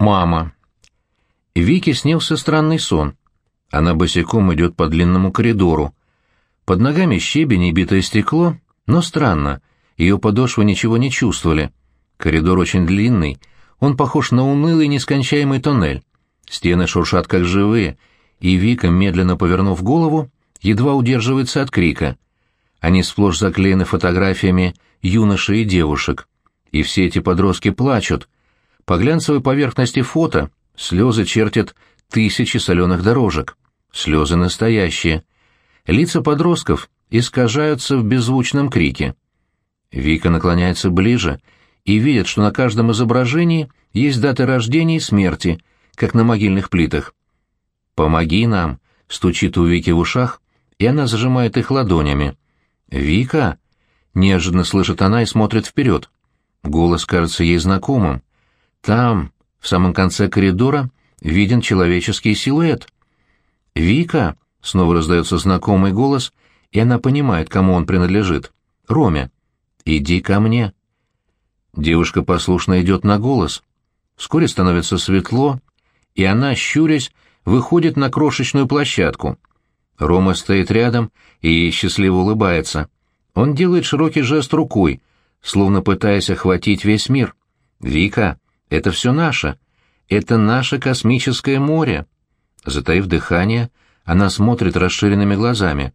Мама. Вике снился странный сон. Она босиком идет по длинному коридору. Под ногами щебень и битое стекло, но странно, ее подошвы ничего не чувствовали. Коридор очень длинный, он похож на унылый нескончаемый тоннель. Стены шуршат как живые, и Вика, медленно повернув голову, едва удерживается от крика. Они сплошь заклеены фотографиями юношей и девушек. И все эти подростки плачут. По глянцевой поверхности фото слезы чертят тысячи соленых дорожек. Слезы настоящие. Лица подростков искажаются в беззвучном крике. Вика наклоняется ближе и видит, что на каждом изображении есть даты рождения и смерти, как на могильных плитах. «Помоги нам!» — стучит у Вики в ушах, и она зажимает их ладонями. «Вика!» — неожиданно слышит она и смотрит вперед. Голос кажется ей знакомым. Там, в самом конце коридора, виден человеческий силуэт. «Вика!» — снова раздается знакомый голос, и она понимает, кому он принадлежит. «Роме, иди ко мне!» Девушка послушно идет на голос. Вскоре становится светло, и она, щурясь, выходит на крошечную площадку. Рома стоит рядом и счастливо улыбается. Он делает широкий жест рукой, словно пытаясь охватить весь мир. «Вика, это все наше. Это наше космическое море». Затаив дыхание, она смотрит расширенными глазами.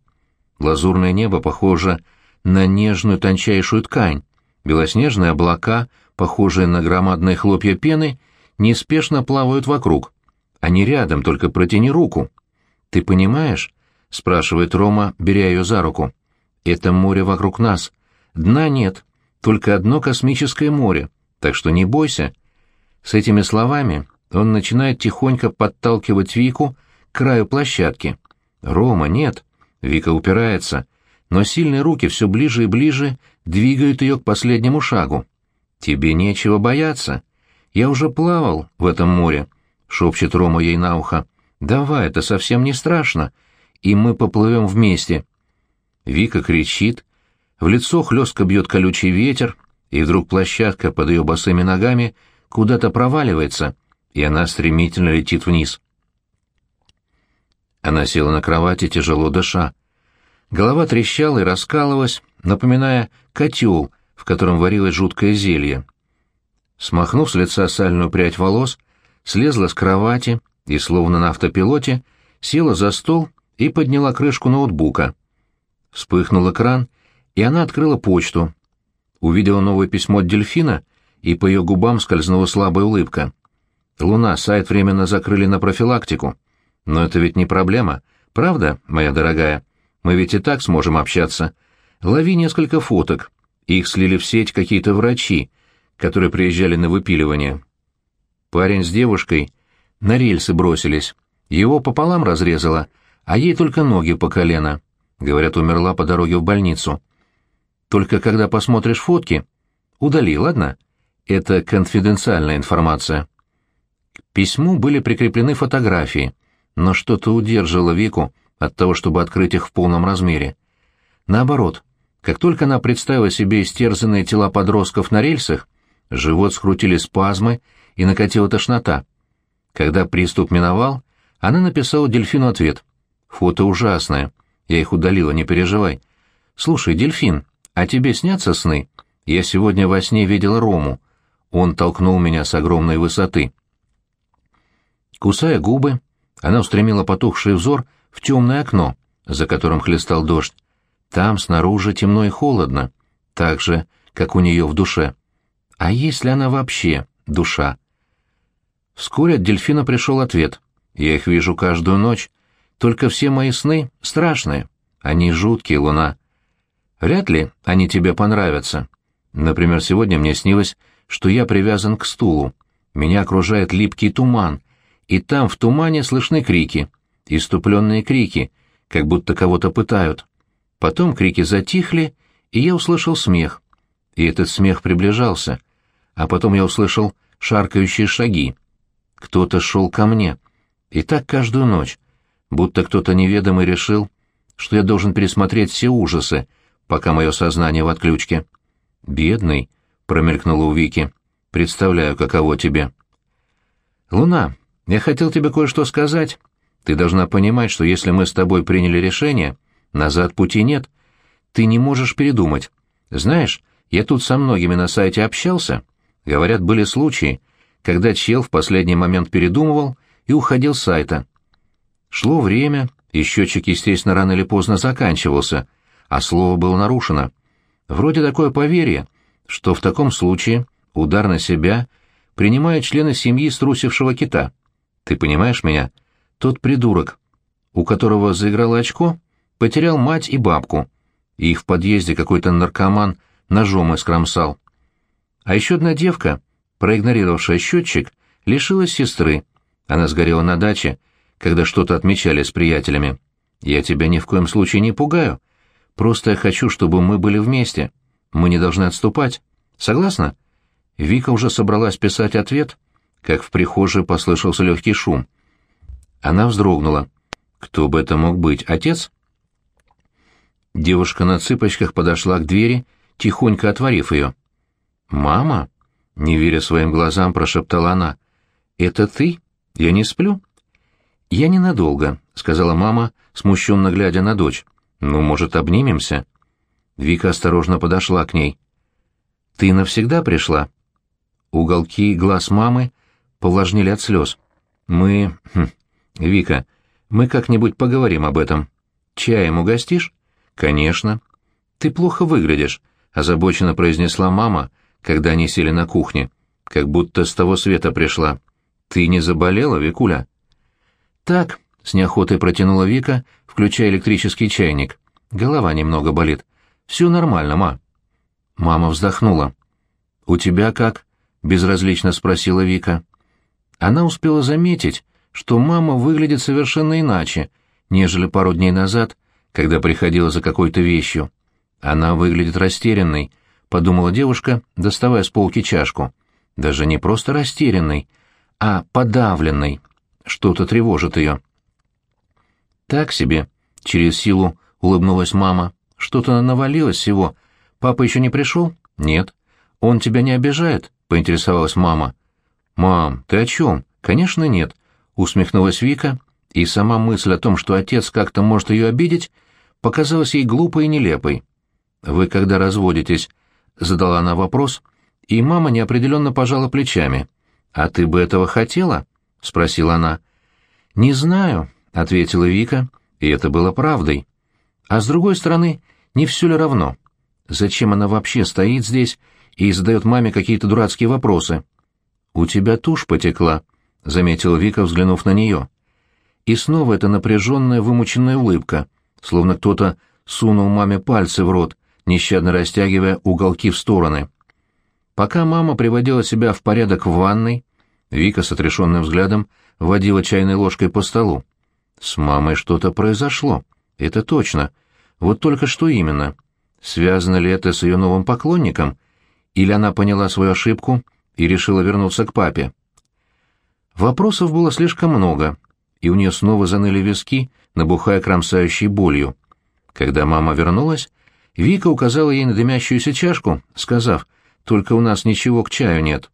Лазурное небо похоже на нежную тончайшую ткань. Белоснежные облака, похожие на громадные хлопья пены, неспешно плавают вокруг. Они рядом, только протяни руку. «Ты понимаешь?» — спрашивает Рома, беря ее за руку. «Это море вокруг нас. Дна нет, только одно космическое море, так что не бойся». С этими словами он начинает тихонько подталкивать Вику к краю площадки. «Рома, нет!» Вика упирается, но сильные руки все ближе и ближе двигают ее к последнему шагу. «Тебе нечего бояться. Я уже плавал в этом море», — шепчет Рома ей на ухо. «Давай, это совсем не страшно, и мы поплывем вместе». Вика кричит, в лицо хлестко бьет колючий ветер, и вдруг площадка под ее босыми ногами куда-то проваливается, и она стремительно летит вниз. Она села на кровати, тяжело дыша. Голова трещала и раскалывалась, напоминая котел, в котором варилось жуткое зелье. Смахнув с лица сальную прядь волос, слезла с кровати и, словно на автопилоте, села за стол и подняла крышку ноутбука. Вспыхнул экран, и она открыла почту. Увидела новое письмо от дельфина, и по ее губам скользнула слабая улыбка. «Луна, сайт временно закрыли на профилактику. Но это ведь не проблема, правда, моя дорогая? Мы ведь и так сможем общаться. Лови несколько фоток. Их слили в сеть какие-то врачи, которые приезжали на выпиливание. Парень с девушкой на рельсы бросились. Его пополам разрезало, а ей только ноги по колено. Говорят, умерла по дороге в больницу. Только когда посмотришь фотки, удали, ладно? Это конфиденциальная информация. К письму были прикреплены фотографии, но что-то удерживало Вику от того, чтобы открыть их в полном размере. Наоборот, как только она представила себе истерзанные тела подростков на рельсах, живот скрутили спазмы и накатила тошнота. Когда приступ миновал, она написала дельфину ответ. «Фото ужасное. Я их удалила, не переживай. Слушай, дельфин, а тебе снятся сны? Я сегодня во сне видела Рому. Он толкнул меня с огромной высоты». Кусая губы, она устремила потухший взор в темное окно, за которым хлестал дождь. Там снаружи темно и холодно, так же, как у нее в душе. А если она вообще душа? Вскоре от дельфина пришел ответ. «Я их вижу каждую ночь. Только все мои сны страшные. Они жуткие, Луна. Вряд ли они тебе понравятся. Например, сегодня мне снилось, что я привязан к стулу. Меня окружает липкий туман, и там в тумане слышны крики, иступленные крики, как будто кого-то пытают. Потом крики затихли, и я услышал смех. И этот смех приближался. А потом я услышал шаркающие шаги. Кто-то шел ко мне. И так каждую ночь. Будто кто-то неведомый решил, что я должен пересмотреть все ужасы, пока мое сознание в отключке. «Бедный», — промелькнуло у Вики, — «представляю, каково тебе». «Луна, я хотел тебе кое-что сказать. Ты должна понимать, что если мы с тобой приняли решение, назад пути нет. Ты не можешь передумать. Знаешь, я тут со многими на сайте общался. Говорят, были случаи, когда чел в последний момент передумывал и уходил с сайта. Шло время, и счетчик, естественно, рано или поздно заканчивался, а слово было нарушено. Вроде такое поверье, что в таком случае удар на себя принимают члены семьи струсившего кита. Ты понимаешь меня? Тот придурок, у которого заиграло очко, потерял мать и бабку, и их в подъезде какой-то наркоман ножом искромсал. А еще одна девка, проигнорировавшая счетчик, лишилась сестры. Она сгорела на даче, когда что-то отмечали с приятелями. Я тебя ни в коем случае не пугаю. Просто я хочу, чтобы мы были вместе. Мы не должны отступать. Согласна?» Вика уже собралась писать ответ, как в прихожей послышался легкий шум. Она вздрогнула. «Кто бы это мог быть? Отец?» Девушка на цыпочках подошла к двери, тихонько отворив ее. «Мама?» — не веря своим глазам, прошептала она. «Это ты? Я не сплю?» «Я ненадолго», — сказала мама, смущенно глядя на дочь. «Ну, может, обнимемся?» Вика осторожно подошла к ней. «Ты навсегда пришла?» Уголки глаз мамы повлажнили от слез. «Мы... Хм, Вика, мы как-нибудь поговорим об этом. Чаем угостишь?» «Конечно». «Ты плохо выглядишь», — озабоченно произнесла мама, когда они сели на кухне, как будто с того света пришла. «Ты не заболела, Викуля?» «Так», — с неохотой протянула Вика, включая электрический чайник. «Голова немного болит. Все нормально, ма». Мама вздохнула. «У тебя как?» — безразлично спросила Вика. Она успела заметить, что мама выглядит совершенно иначе, нежели пару дней назад, когда приходила за какой-то вещью. Она выглядит растерянной, подумала девушка, доставая с полки чашку. Даже не просто растерянной, а подавленной. Что-то тревожит ее. Так себе, через силу улыбнулась мама. Что-то навалилось всего. Папа еще не пришел? Нет. Он тебя не обижает? Поинтересовалась мама. Мам, ты о чем? Конечно, нет. Усмехнулась Вика, и сама мысль о том, что отец как-то может ее обидеть, показалась ей глупой и нелепой. «Вы когда разводитесь?» — задала она вопрос, и мама неопределенно пожала плечами. «А ты бы этого хотела?» — спросила она. «Не знаю», — ответила Вика, и это было правдой. «А с другой стороны, не все ли равно? Зачем она вообще стоит здесь и задает маме какие-то дурацкие вопросы?» «У тебя тушь потекла», — заметила Вика, взглянув на нее. И снова эта напряженная, вымученная улыбка, словно кто-то сунул маме пальцы в рот, нещадно растягивая уголки в стороны. Пока мама приводила себя в порядок в ванной, Вика с отрешенным взглядом водила чайной ложкой по столу. С мамой что-то произошло, это точно. Вот только что именно. Связано ли это с ее новым поклонником? Или она поняла свою ошибку и решила вернуться к папе? Вопросов было слишком много, и у нее снова заныли виски, набухая кромсающей болью. Когда мама вернулась, Вика указала ей на дымящуюся чашку, сказав, «Только у нас ничего к чаю нет».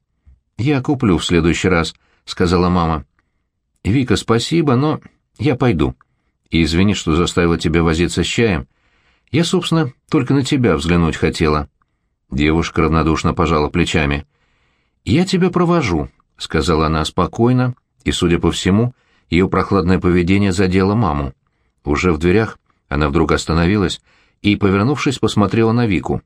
«Я куплю в следующий раз», — сказала мама. «Вика, спасибо, но я пойду. И извини, что заставила тебя возиться с чаем. Я, собственно, только на тебя взглянуть хотела». Девушка равнодушно пожала плечами. «Я тебя провожу», — сказала она спокойно, и, судя по всему, ее прохладное поведение задело маму. Уже в дверях она вдруг остановилась и, повернувшись, посмотрела на Вику.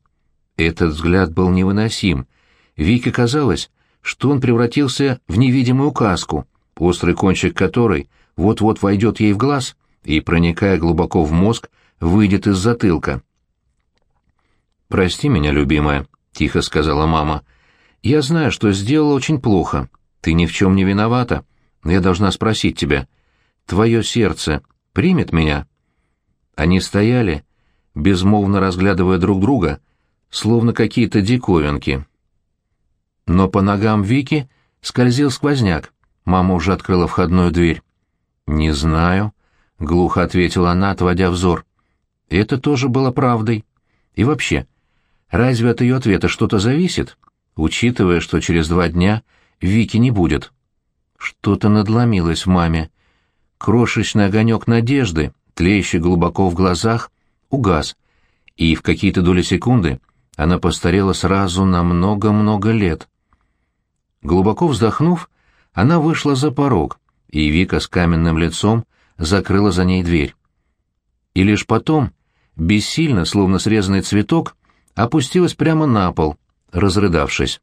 Этот взгляд был невыносим. Вике казалось, что он превратился в невидимую каску, острый кончик которой вот-вот войдет ей в глаз и, проникая глубоко в мозг, выйдет из затылка. «Прости меня, любимая», — тихо сказала мама. «Я знаю, что сделала очень плохо. Ты ни в чем не виновата. Но я должна спросить тебя. Твое сердце примет меня?» Они стояли, безмолвно разглядывая друг друга, словно какие-то диковинки. Но по ногам Вики скользил сквозняк. Мама уже открыла входную дверь. «Не знаю», — глухо ответила она, отводя взор. Это тоже было правдой. И вообще, разве от ее ответа что-то зависит, учитывая, что через два дня Вики не будет? Что-то надломилось в маме. Крошечный огонек надежды, тлеющий глубоко в глазах, угас, и в какие-то доли секунды она постарела сразу на много-много лет. Глубоко вздохнув, она вышла за порог, и Вика с каменным лицом закрыла за ней дверь. И лишь потом, бессильно, словно срезанный цветок, опустилась прямо на пол, разрыдавшись.